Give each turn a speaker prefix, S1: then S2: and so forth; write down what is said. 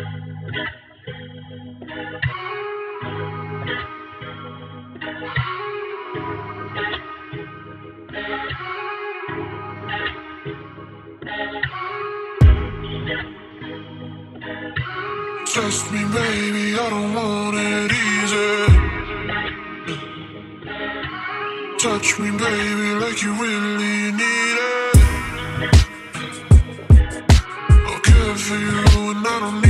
S1: Trust me, baby, I don't want it easy. Touch me, baby, like you really need it. I'll care for you, and I don't need.